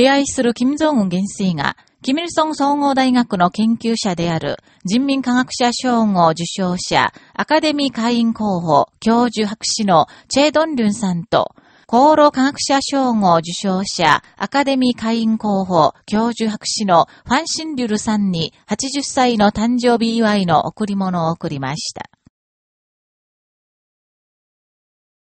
敬愛する金正恩元帥が、キミルソン総合大学の研究者である人民科学者賞号受賞者、アカデミー会員候補、教授博士のチェ・ドンリュンさんと、厚労科学者賞号受賞者、アカデミー会員候補、教授博士のファンシンリュルさんに80歳の誕生日祝いの贈り物を贈りました。